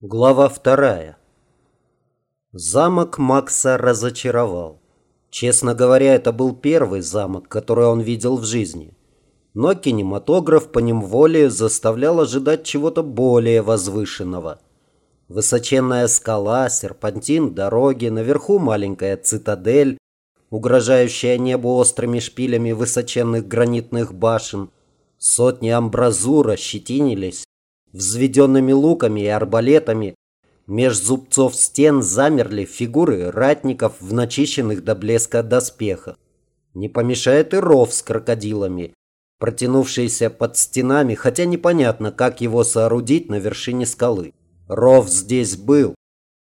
Глава вторая. Замок Макса разочаровал. Честно говоря, это был первый замок, который он видел в жизни. Но кинематограф по ним воле заставлял ожидать чего-то более возвышенного. Высоченная скала, серпантин, дороги, наверху маленькая цитадель, угрожающая небу острыми шпилями высоченных гранитных башен. Сотни амбразур ощетинились, Взведенными луками и арбалетами меж зубцов стен замерли фигуры ратников в начищенных до блеска доспехах. Не помешает и ров с крокодилами, протянувшийся под стенами, хотя непонятно, как его соорудить на вершине скалы. Ров здесь был.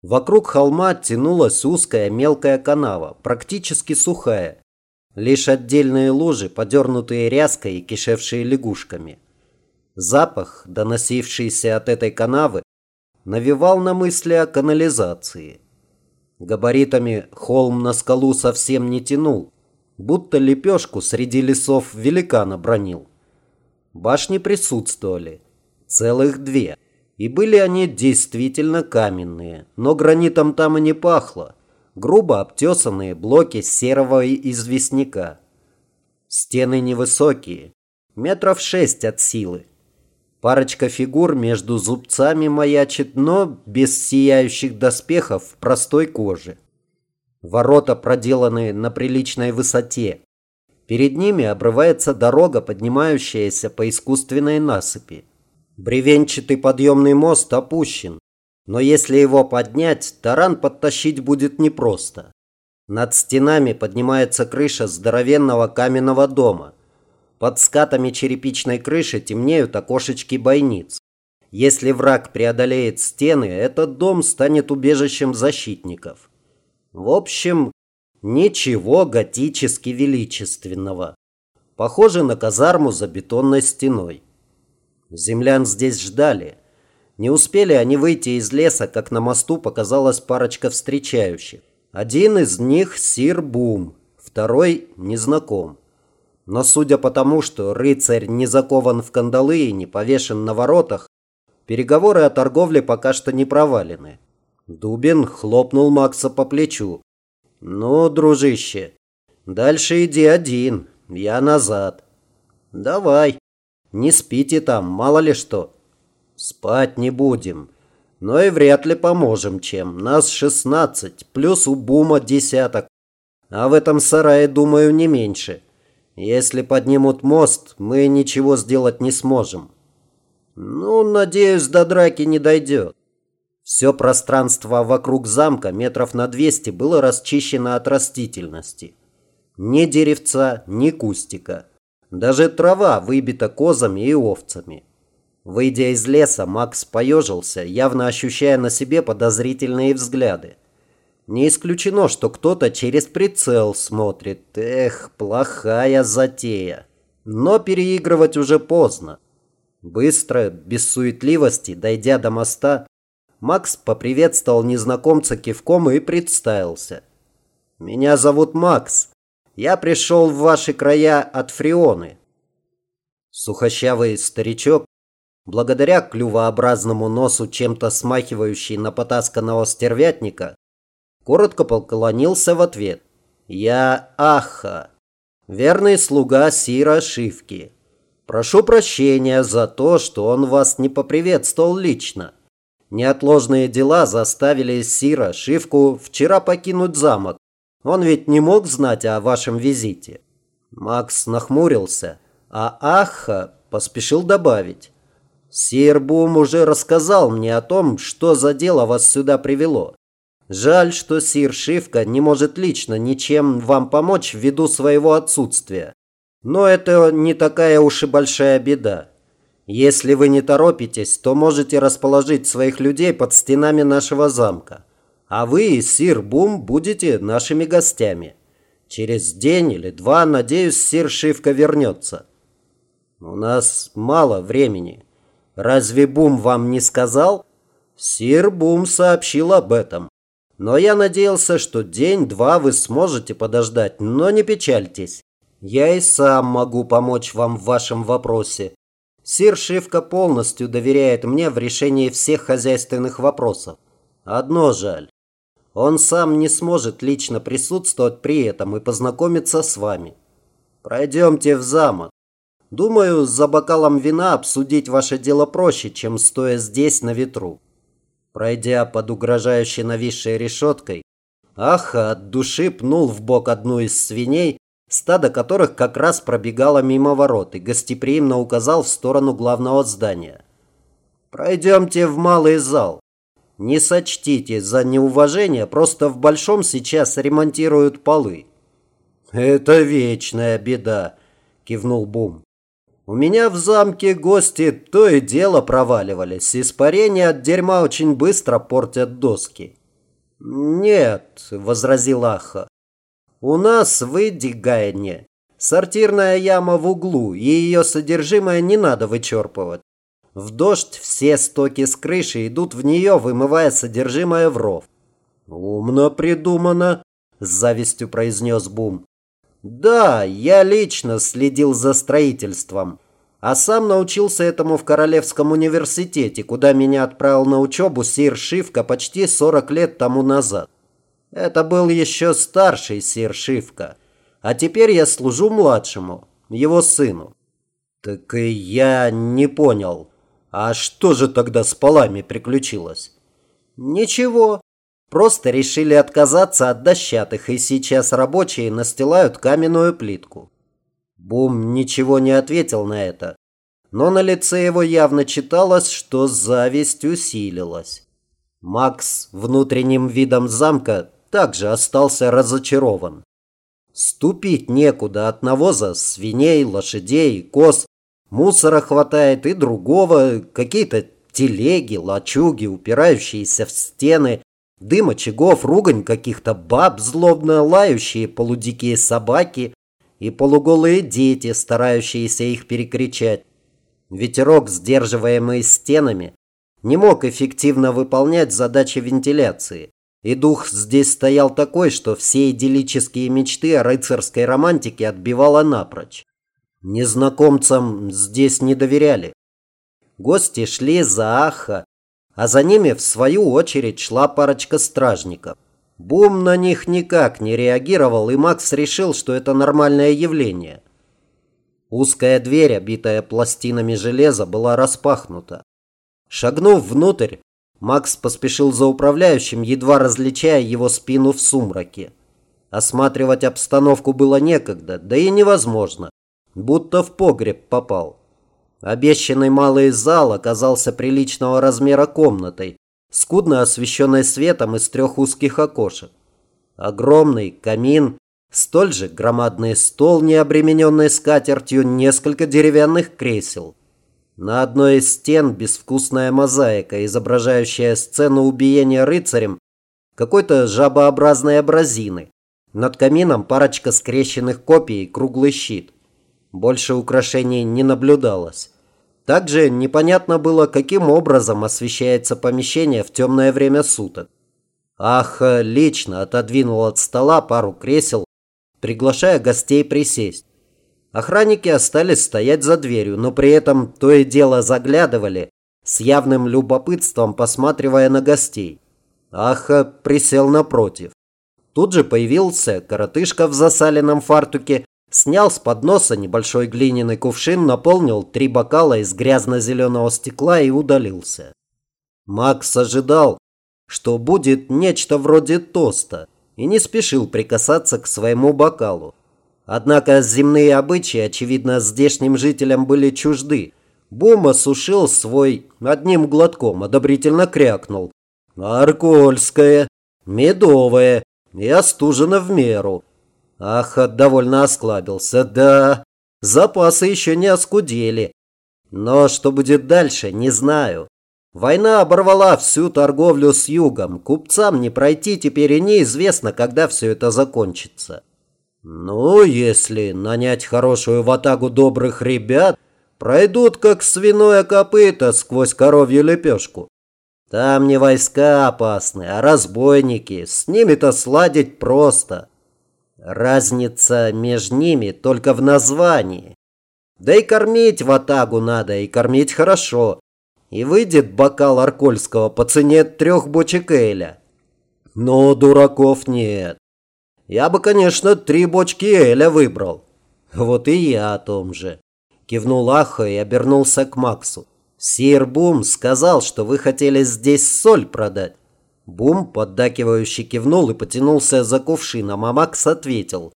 Вокруг холма тянулась узкая мелкая канава, практически сухая. Лишь отдельные лужи, подернутые ряской и кишевшие лягушками. Запах, доносившийся от этой канавы, навевал на мысли о канализации. Габаритами холм на скалу совсем не тянул, будто лепешку среди лесов великана бронил. Башни присутствовали, целых две, и были они действительно каменные, но гранитом там и не пахло, грубо обтесанные блоки серого известняка. Стены невысокие, метров шесть от силы, Парочка фигур между зубцами маячит, но без сияющих доспехов в простой коже. Ворота проделаны на приличной высоте. Перед ними обрывается дорога, поднимающаяся по искусственной насыпи. Бревенчатый подъемный мост опущен, но если его поднять, таран подтащить будет непросто. Над стенами поднимается крыша здоровенного каменного дома – под скатами черепичной крыши темнеют окошечки бойниц. Если враг преодолеет стены, этот дом станет убежищем защитников. В общем, ничего готически величественного. Похоже на казарму за бетонной стеной. Землян здесь ждали. Не успели они выйти из леса, как на мосту показалась парочка встречающих. Один из них Сир Бум, второй незнаком. Но судя по тому, что рыцарь не закован в кандалы и не повешен на воротах, переговоры о торговле пока что не провалены. Дубин хлопнул Макса по плечу. «Ну, дружище, дальше иди один, я назад». «Давай, не спите там, мало ли что». «Спать не будем, но и вряд ли поможем чем. Нас шестнадцать, плюс у Бума десяток, а в этом сарае, думаю, не меньше». Если поднимут мост, мы ничего сделать не сможем. Ну, надеюсь, до драки не дойдет. Все пространство вокруг замка метров на 200 было расчищено от растительности. Ни деревца, ни кустика. Даже трава выбита козами и овцами. Выйдя из леса, Макс поежился, явно ощущая на себе подозрительные взгляды. Не исключено, что кто-то через прицел смотрит. Эх, плохая затея. Но переигрывать уже поздно. Быстро, без суетливости, дойдя до моста, Макс поприветствовал незнакомца кивком и представился. «Меня зовут Макс. Я пришел в ваши края от Фрионы». Сухощавый старичок, благодаря клювообразному носу, чем-то смахивающий на потасканного стервятника, коротко поклонился в ответ. «Я Аха, верный слуга Сира Шивки. Прошу прощения за то, что он вас не поприветствовал лично. Неотложные дела заставили Сира Шивку вчера покинуть замок. Он ведь не мог знать о вашем визите». Макс нахмурился, а Аха поспешил добавить. «Сир Бум уже рассказал мне о том, что за дело вас сюда привело. Жаль, что сир Шивка не может лично ничем вам помочь ввиду своего отсутствия. Но это не такая уж и большая беда. Если вы не торопитесь, то можете расположить своих людей под стенами нашего замка. А вы, сир Бум, будете нашими гостями. Через день или два, надеюсь, сир Шивка вернется. У нас мало времени. Разве Бум вам не сказал? Сир Бум сообщил об этом. Но я надеялся, что день-два вы сможете подождать, но не печальтесь. Я и сам могу помочь вам в вашем вопросе. Сир Шивка полностью доверяет мне в решении всех хозяйственных вопросов. Одно жаль. Он сам не сможет лично присутствовать при этом и познакомиться с вами. Пройдемте в замок. Думаю, за бокалом вина обсудить ваше дело проще, чем стоя здесь на ветру. Пройдя под угрожающе нависшей решеткой, Аха от души пнул в бок одну из свиней, стадо которых как раз пробегало мимо ворот и гостеприимно указал в сторону главного здания. «Пройдемте в малый зал. Не сочтите за неуважение, просто в большом сейчас ремонтируют полы». «Это вечная беда», – кивнул Бум. «У меня в замке гости то и дело проваливались. Испарения от дерьма очень быстро портят доски». «Нет», – возразил Аха. «У нас в Эдигайне сортирная яма в углу, и ее содержимое не надо вычерпывать. В дождь все стоки с крыши идут в нее, вымывая содержимое в ров». «Умно придумано», – с завистью произнес Бум. «Да, я лично следил за строительством» а сам научился этому в Королевском университете, куда меня отправил на учебу сир Шивка почти 40 лет тому назад. Это был еще старший сир Шивка, а теперь я служу младшему, его сыну. Так и я не понял, а что же тогда с полами приключилось? Ничего, просто решили отказаться от дощатых, и сейчас рабочие настилают каменную плитку. Бум ничего не ответил на это, но на лице его явно читалось, что зависть усилилась. Макс внутренним видом замка также остался разочарован. Ступить некуда от навоза свиней, лошадей, коз, мусора хватает и другого, какие-то телеги, лачуги, упирающиеся в стены, дым очагов, ругань каких-то баб, злобно лающие полудикие собаки, и полуголые дети, старающиеся их перекричать. Ветерок, сдерживаемый стенами, не мог эффективно выполнять задачи вентиляции. И дух здесь стоял такой, что все идиллические мечты о рыцарской романтике отбивало напрочь. Незнакомцам здесь не доверяли. Гости шли за Аха, а за ними в свою очередь шла парочка стражников. Бум на них никак не реагировал, и Макс решил, что это нормальное явление. Узкая дверь, обитая пластинами железа, была распахнута. Шагнув внутрь, Макс поспешил за управляющим, едва различая его спину в сумраке. Осматривать обстановку было некогда, да и невозможно, будто в погреб попал. Обещанный малый зал оказался приличного размера комнатой, скудно освещенной светом из трех узких окошек. Огромный камин, столь же громадный стол, не обремененный скатертью, несколько деревянных кресел. На одной из стен безвкусная мозаика, изображающая сцену убиения рыцарем какой-то жабообразной абразины. Над камином парочка скрещенных копий и круглый щит. Больше украшений не наблюдалось. Также непонятно было, каким образом освещается помещение в темное время суток. Ах лично отодвинул от стола пару кресел, приглашая гостей присесть. Охранники остались стоять за дверью, но при этом то и дело заглядывали, с явным любопытством посматривая на гостей. Аха присел напротив. Тут же появился коротышка в засаленном фартуке Снял с подноса небольшой глиняный кувшин, наполнил три бокала из грязно-зеленого стекла и удалился. Макс ожидал, что будет нечто вроде тоста, и не спешил прикасаться к своему бокалу. Однако земные обычаи, очевидно, здешним жителям были чужды. Бум осушил свой одним глотком, одобрительно крякнул. «Аркольское, медовое и остужено в меру». Ахат довольно осклабился. Да, запасы еще не оскудели. Но что будет дальше, не знаю. Война оборвала всю торговлю с югом. Купцам не пройти теперь и неизвестно, когда все это закончится. Ну, если нанять хорошую ватагу добрых ребят, пройдут как свиное копыто сквозь коровью лепешку. Там не войска опасны, а разбойники. С ними-то сладить просто. Разница между ними только в названии. Да и кормить в атагу надо, и кормить хорошо. И выйдет бокал Аркольского по цене трех бочек Эля. Но дураков нет. Я бы, конечно, три бочки Эля выбрал. Вот и я о том же. Кивнул Аха и обернулся к Максу. Сир Бум сказал, что вы хотели здесь соль продать. Бум, поддакивающий, кивнул и потянулся за кувшином, а Макс ответил.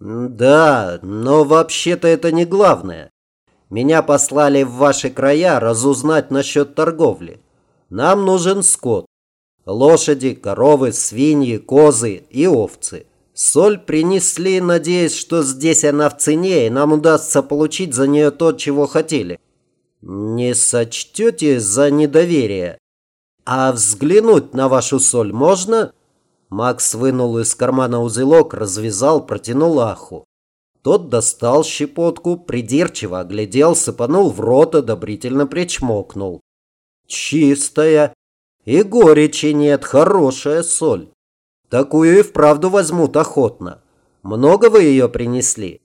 «Да, но вообще-то это не главное. Меня послали в ваши края разузнать насчет торговли. Нам нужен скот. Лошади, коровы, свиньи, козы и овцы. Соль принесли, надеясь, что здесь она в цене, и нам удастся получить за нее то, чего хотели. Не сочтете за недоверие? А взглянуть на вашу соль можно?» Макс вынул из кармана узелок, развязал, протянул Аху. Тот достал щепотку, придирчиво оглядел, сыпанул в рот, одобрительно причмокнул. «Чистая. И горечи нет, хорошая соль. Такую и вправду возьмут охотно. Много вы ее принесли?»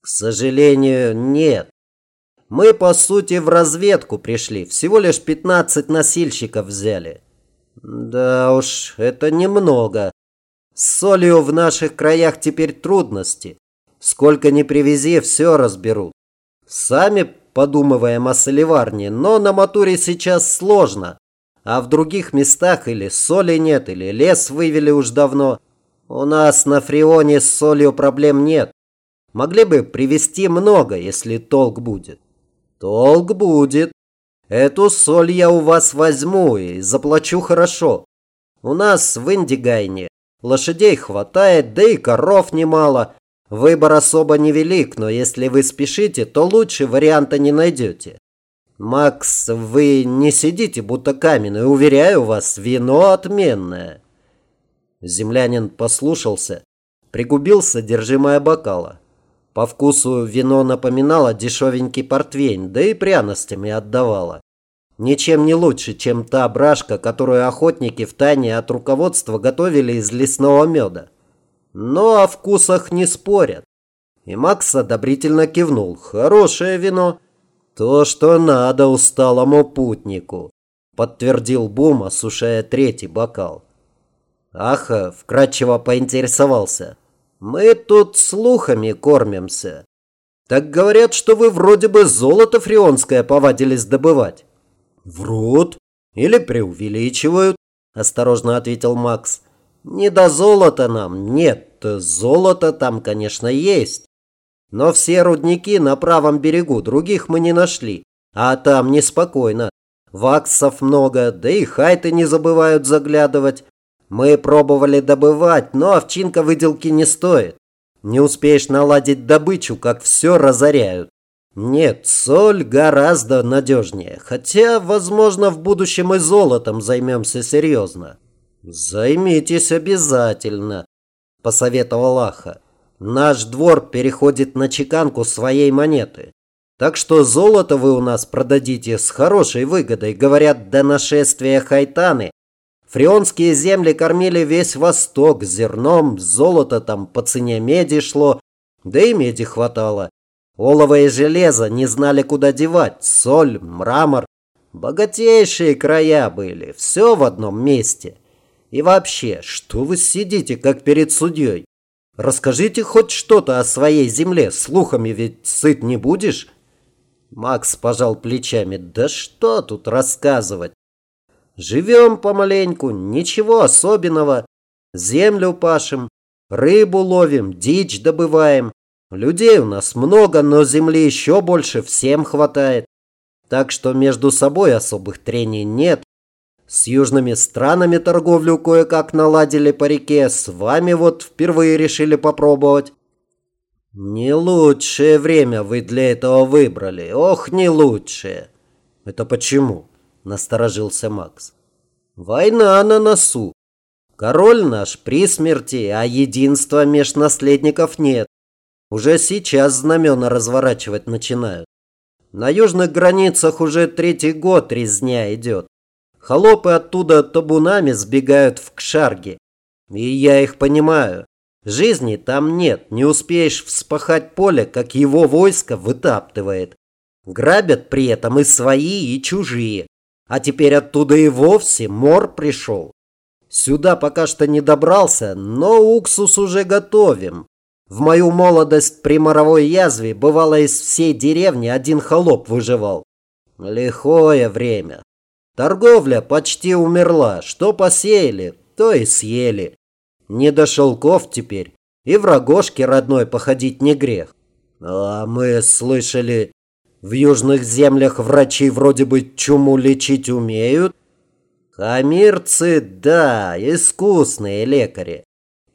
«К сожалению, нет. Мы, по сути, в разведку пришли. Всего лишь 15 носильщиков взяли. Да уж, это немного. С солью в наших краях теперь трудности. Сколько ни привези, все разберут. Сами подумываем о солеварне, но на Матуре сейчас сложно. А в других местах или соли нет, или лес вывели уж давно. У нас на Фреоне с солью проблем нет. Могли бы привезти много, если толк будет. Толк будет. Эту соль я у вас возьму и заплачу хорошо. У нас в Индигайне лошадей хватает, да и коров немало. Выбор особо невелик, но если вы спешите, то лучше варианта не найдете. Макс, вы не сидите будто каменный, уверяю вас, вино отменное. Землянин послушался, пригубил содержимое бокала. По вкусу вино напоминало дешевенький портвейн, да и пряностями отдавало. Ничем не лучше, чем та брашка, которую охотники в тайне от руководства готовили из лесного меда. Но о вкусах не спорят. И Макс одобрительно кивнул. Хорошее вино. То, что надо усталому путнику, подтвердил Бум, осушая третий бокал. Аха вкратчиво поинтересовался. Мы тут слухами кормимся. Так говорят, что вы вроде бы золото фрионское повадились добывать. Врут или преувеличивают, осторожно ответил Макс. Не до золота нам, нет, золото там, конечно, есть. Но все рудники на правом берегу, других мы не нашли. А там неспокойно. Ваксов много, да и хайты не забывают заглядывать. Мы пробовали добывать, но овчинка выделки не стоит. Не успеешь наладить добычу, как все разоряют. Нет, соль гораздо надежнее. Хотя, возможно, в будущем и золотом займемся серьезно. Займитесь обязательно, посоветовал Аха. Наш двор переходит на чеканку своей монеты. Так что золото вы у нас продадите с хорошей выгодой. Говорят, до нашествия Хайтаны Фреонские земли кормили весь Восток зерном, золото там по цене меди шло, да и меди хватало. Олово и железо не знали, куда девать, соль, мрамор. Богатейшие края были, все в одном месте. И вообще, что вы сидите, как перед судьей? Расскажите хоть что-то о своей земле, слухами ведь сыт не будешь? Макс пожал плечами. Да что тут рассказывать? Живем помаленьку, ничего особенного. Землю пашем, рыбу ловим, дичь добываем. Людей у нас много, но земли еще больше, всем хватает. Так что между собой особых трений нет. С южными странами торговлю кое-как наладили по реке, с вами вот впервые решили попробовать. Не лучшее время вы для этого выбрали, ох, не лучшее. Это почему? Насторожился Макс. Война на носу. Король наш при смерти, а единства меж наследников нет. Уже сейчас знамена разворачивать начинают. На южных границах уже третий год резня идет. Холопы оттуда табунами сбегают в Кшарги. И я их понимаю. Жизни там нет, не успеешь вспахать поле, как его войско вытаптывает. Грабят при этом и свои, и чужие. А теперь оттуда и вовсе мор пришел. Сюда пока что не добрался, но уксус уже готовим. В мою молодость при моровой язве бывало из всей деревни один холоп выживал. Лихое время. Торговля почти умерла. Что посеяли, то и съели. Не до шелков теперь. И в рогожке родной походить не грех. А мы слышали, в южных землях врачи вроде бы чуму лечить умеют. Хамирцы, да, искусные лекари.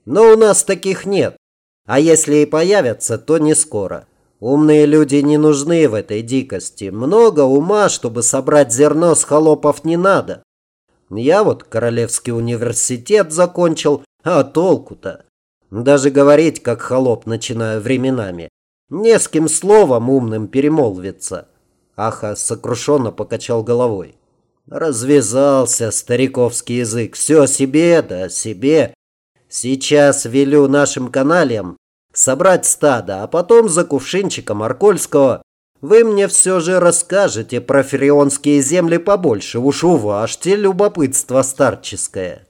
Но у нас таких нет. А если и появятся, то не скоро. Умные люди не нужны в этой дикости. Много ума, чтобы собрать зерно с холопов не надо. Я вот Королевский университет закончил, а толку-то? Даже говорить, как холоп, начинаю временами. Не с кем словом умным перемолвиться. Аха сокрушенно покачал головой. Развязался стариковский язык. Все себе, да себе. Сейчас велю нашим каналиям собрать стадо, а потом за кувшинчиком Аркольского вы мне все же расскажете про ферионские земли побольше. Уж уважьте любопытство старческое.